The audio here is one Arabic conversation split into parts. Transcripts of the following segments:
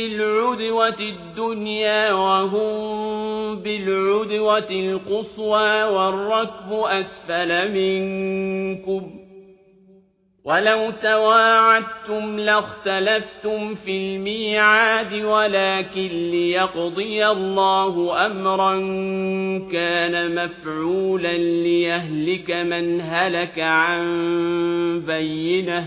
بالعدوة الدنيا وهم بالعدوة القصوى والركب أسفل منكم ولو تواعدتم لاختلفتم في الميعاد ولكن ليقضي الله أمرا كان مفعولا ليهلك من هلك عن بينة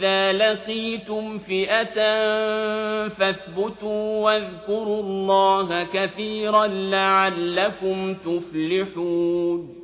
إذا لقيتم فئة فاثبتوا واذكروا الله كثيرا لعلكم تفلحون